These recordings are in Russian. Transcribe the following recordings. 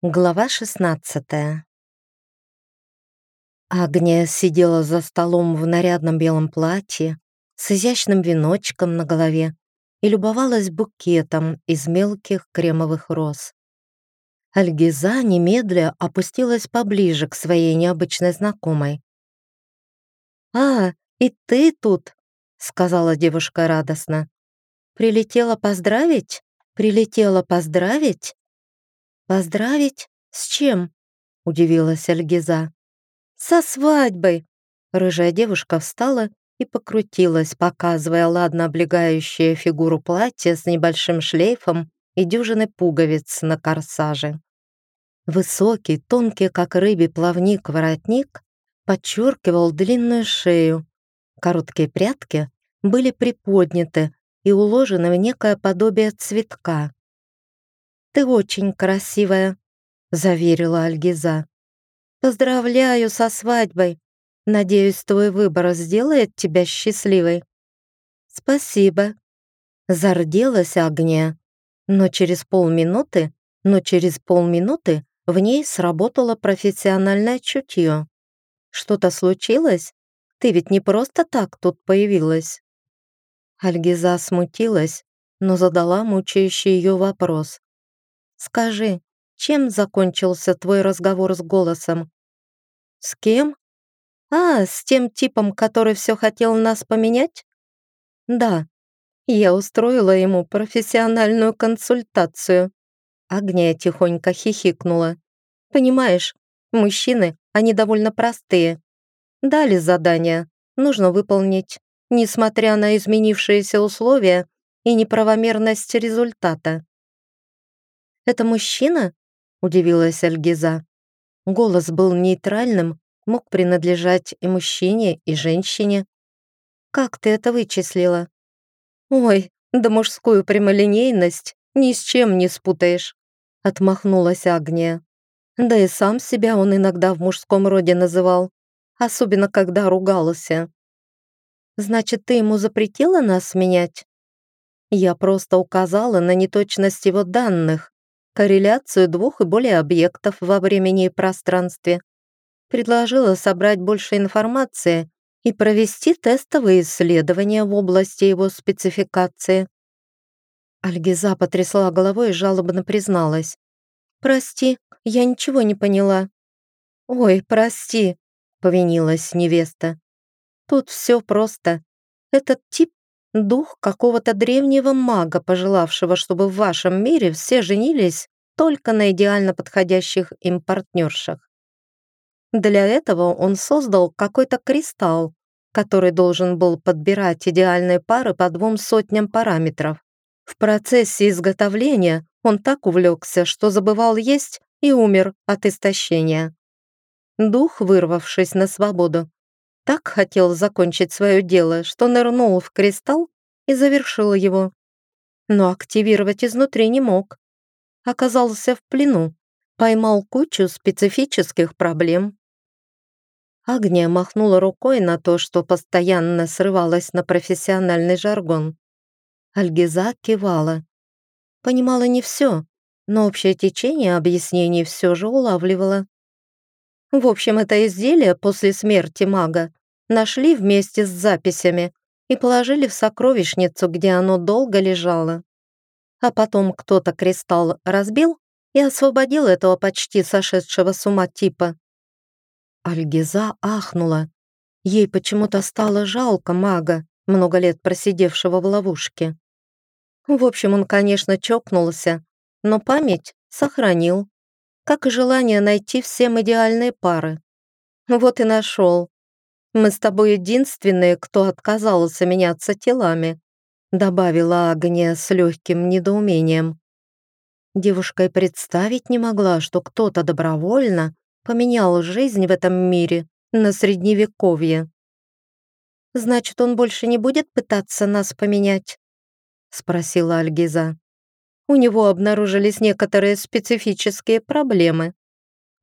Глава 16 Агния сидела за столом в нарядном белом платье с изящным веночком на голове и любовалась букетом из мелких кремовых роз. Альгиза немедля опустилась поближе к своей необычной знакомой. «А, и ты тут!» — сказала девушка радостно. «Прилетела поздравить? Прилетела поздравить?» «Поздравить? С чем?» — удивилась Альгиза. «Со свадьбой!» Рыжая девушка встала и покрутилась, показывая ладно облегающую фигуру платья с небольшим шлейфом и дюжины пуговиц на корсаже. Высокий, тонкий, как рыбий плавник воротник подчеркивал длинную шею. Короткие прядки были приподняты и уложены в некое подобие цветка. «Ты очень красивая», — заверила Альгиза. «Поздравляю со свадьбой. Надеюсь, твой выбор сделает тебя счастливой». «Спасибо», — зарделась Агния. Но через полминуты, но через полминуты в ней сработало профессиональное чутье. «Что-то случилось? Ты ведь не просто так тут появилась». Альгиза смутилась, но задала мучающий ее вопрос. Скажи, чем закончился твой разговор с голосом? С кем? А, с тем типом, который все хотел нас поменять? Да. Я устроила ему профессиональную консультацию. Агния тихонько хихикнула. Понимаешь, мужчины, они довольно простые. Дали задание, нужно выполнить, несмотря на изменившиеся условия и неправомерность результата. «Это мужчина?» — удивилась Альгиза. Голос был нейтральным, мог принадлежать и мужчине, и женщине. «Как ты это вычислила?» «Ой, да мужскую прямолинейность ни с чем не спутаешь», — отмахнулась Агния. Да и сам себя он иногда в мужском роде называл, особенно когда ругался. «Значит, ты ему запретила нас менять?» Я просто указала на неточность его данных, корреляцию двух и более объектов во времени и пространстве. Предложила собрать больше информации и провести тестовые исследования в области его спецификации. Альгиза потрясла головой и жалобно призналась. «Прости, я ничего не поняла». «Ой, прости», — повинилась невеста. «Тут все просто. Этот тип Дух какого-то древнего мага, пожелавшего, чтобы в вашем мире все женились только на идеально подходящих им партнершах. Для этого он создал какой-то кристалл, который должен был подбирать идеальные пары по двум сотням параметров. В процессе изготовления он так увлекся, что забывал есть и умер от истощения. Дух, вырвавшись на свободу, так хотел закончить свое дело, что нырнул в кристалл и завершил его. Но активировать изнутри не мог. Оказался в плену, поймал кучу специфических проблем. Агния махнула рукой на то, что постоянно срывалась на профессиональный жаргон. Альгиза кивала. Понимала не все, но общее течение объяснений все же улавливала. В общем, это изделие после смерти мага нашли вместе с записями и положили в сокровищницу, где оно долго лежало. А потом кто-то кристалл разбил и освободил этого почти сошедшего с ума типа. Альгиза ахнула. Ей почему-то стало жалко мага, много лет просидевшего в ловушке. В общем, он, конечно, чокнулся, но память сохранил, как и желание найти всем идеальные пары. Вот и нашел. Мы с тобой единственные, кто отказался меняться телами», добавила Агния с легким недоумением. Девушка и представить не могла, что кто-то добровольно поменял жизнь в этом мире на средневековье. «Значит, он больше не будет пытаться нас поменять?» спросила Альгиза. «У него обнаружились некоторые специфические проблемы»,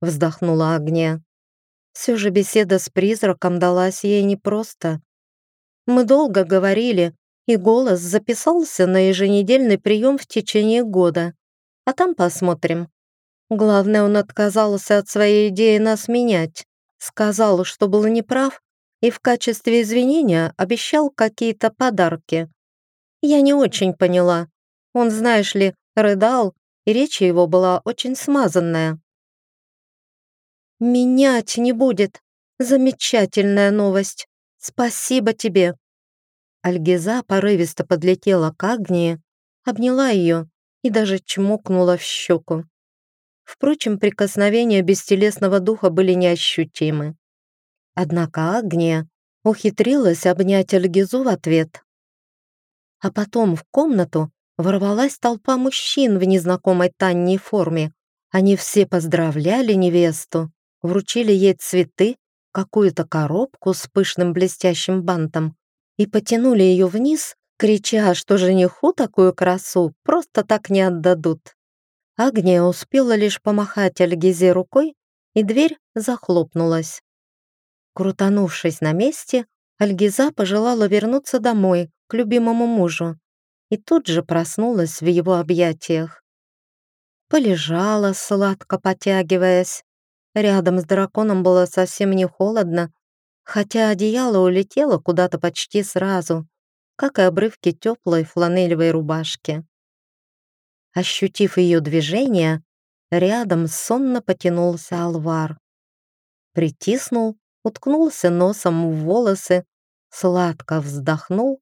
вздохнула Агния. Все же беседа с призраком далась ей непросто. Мы долго говорили, и голос записался на еженедельный прием в течение года. А там посмотрим. Главное, он отказался от своей идеи нас менять. Сказал, что был неправ, и в качестве извинения обещал какие-то подарки. Я не очень поняла. Он, знаешь ли, рыдал, и речь его была очень смазанная. «Менять не будет. Замечательная новость. Спасибо тебе». Альгиза порывисто подлетела к Агнии, обняла ее и даже чмокнула в щеку. Впрочем, прикосновения бестелесного духа были неощутимы. Однако Агния ухитрилась обнять Альгизу в ответ. А потом в комнату ворвалась толпа мужчин в незнакомой Танней форме. Они все поздравляли невесту, вручили ей цветы, какую-то коробку с пышным блестящим бантом и потянули ее вниз, крича, что жениху такую красу просто так не отдадут. Агния успела лишь помахать Альгизе рукой, и дверь захлопнулась. Крутанувшись на месте, Альгиза пожелала вернуться домой, к любимому мужу, и тут же проснулась в его объятиях. Полежала, сладко потягиваясь. Рядом с драконом было совсем не холодно, хотя одеяло улетело куда-то почти сразу, как и обрывки теплой фланелевой рубашки. Ощутив ее движение, рядом сонно потянулся Алвар. Притиснул уткнулся носом в волосы, сладко вздохнул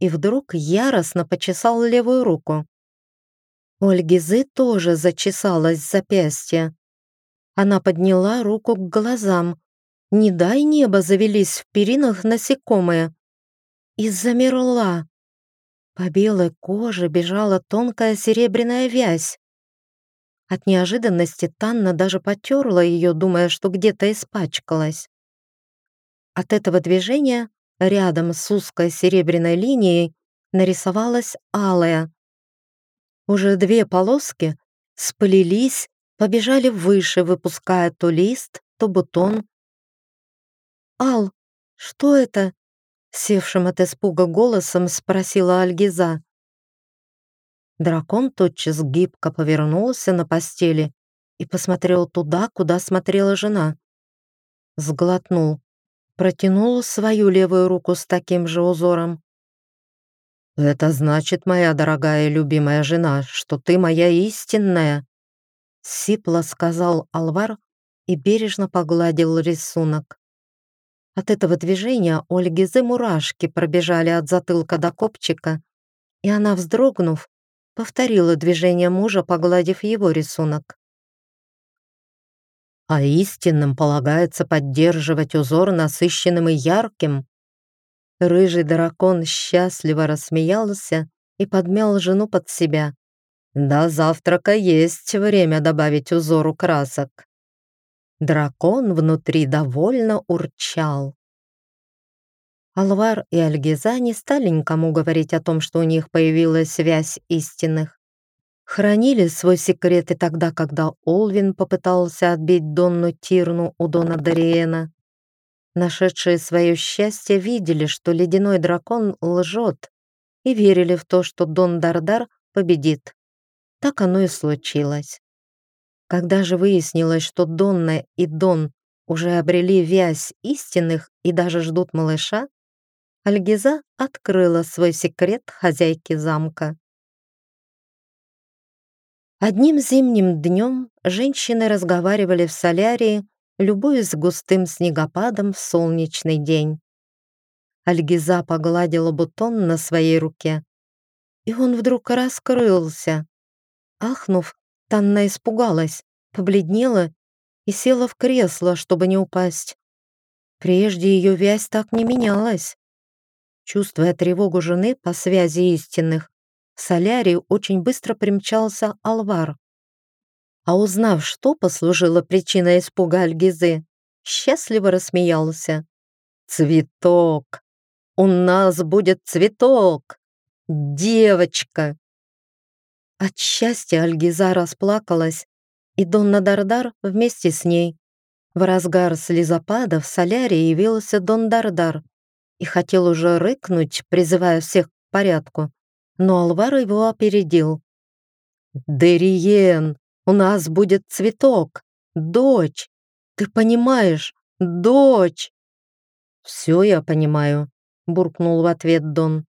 и вдруг яростно почесал левую руку. Ольгизы тоже зачесалось запястье. Она подняла руку к глазам. Не дай небо завелись в перинах насекомые. И замерла. По белой коже бежала тонкая серебряная вязь. От неожиданности Танна даже потерла ее, думая, что где-то испачкалась. От этого движения рядом с узкой серебряной линией нарисовалась алая. Уже две полоски сплелись, побежали выше, выпуская то лист, то бутон. «Ал, что это?» Севшим от испуга голосом спросила Альгиза. Дракон тотчас гибко повернулся на постели и посмотрел туда, куда смотрела жена. Сглотнул протянул свою левую руку с таким же узором. «Это значит, моя дорогая и любимая жена, что ты моя истинная», сипло сказал Алвар и бережно погладил рисунок. От этого движения Ольги Льгизы мурашки пробежали от затылка до копчика, и она, вздрогнув, повторила движение мужа, погладив его рисунок а истинным полагается поддерживать узор насыщенным и ярким. Рыжий дракон счастливо рассмеялся и подмял жену под себя. До завтрака есть время добавить узору красок. Дракон внутри довольно урчал. Алвар и Альгиза не стали никому говорить о том, что у них появилась связь истинных хранили свой секрет и тогда, когда Олвин попытался отбить Донну Тирну у Дона Дариена. Нашедшие свое счастье видели, что ледяной дракон лжет, и верили в то, что Дон Дардар победит. Так оно и случилось. Когда же выяснилось, что Донна и Дон уже обрели вязь истинных и даже ждут малыша, Альгиза открыла свой секрет хозяйке замка. Одним зимним днем женщины разговаривали в солярии, любуясь густым снегопадом в солнечный день. Альгиза погладила бутон на своей руке, и он вдруг раскрылся. Ахнув, Танна испугалась, побледнела и села в кресло, чтобы не упасть. Прежде ее вязь так не менялась. Чувствуя тревогу жены по связи истинных, в солярий очень быстро примчался Алвар. А узнав, что послужило причиной испуга Альгизы, счастливо рассмеялся. «Цветок! У нас будет цветок! Девочка!» От счастья Альгиза расплакалась, и Донна Дардар вместе с ней. В разгар слезопада в солярии явился Дон Дардар и хотел уже рыкнуть, призывая всех к порядку но Алвар его опередил. «Дериен, У нас будет цветок, дочь. Ты понимаешь, дочь!» «Все я понимаю», — буркнул в ответ Дон.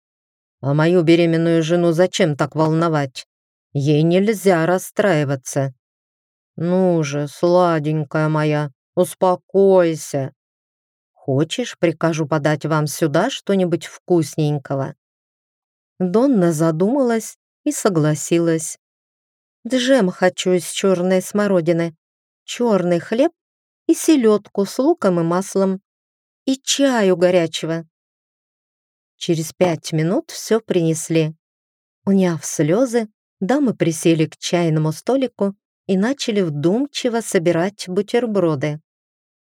«А мою беременную жену зачем так волновать? Ей нельзя расстраиваться». «Ну же, сладенькая моя, успокойся. Хочешь, прикажу подать вам сюда что-нибудь вкусненького?» Донна задумалась и согласилась. «Джем хочу из черной смородины, черный хлеб и селедку с луком и маслом, и чаю горячего». Через пять минут все принесли. Уняв слезы, дамы присели к чайному столику и начали вдумчиво собирать бутерброды.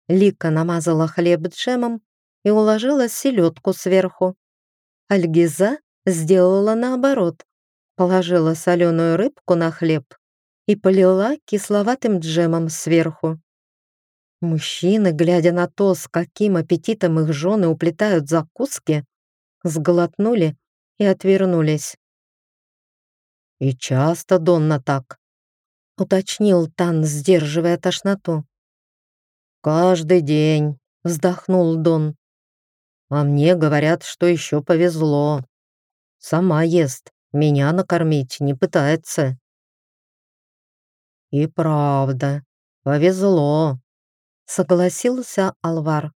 Лика намазала хлеб джемом и уложила селедку сверху. Альгиза сделала наоборот. Положила соленую рыбку на хлеб и полила кисловатым джемом сверху. Мужчины, глядя на то, с каким аппетитом их жены уплетают закуски, сглотнули и отвернулись. «И часто Донна так?» — уточнил Тан, сдерживая тошноту. «Каждый день», — вздохнул Дон. «А мне говорят, что еще повезло. Сама ест, меня накормить не пытается». «И правда, повезло», — согласился Алвар.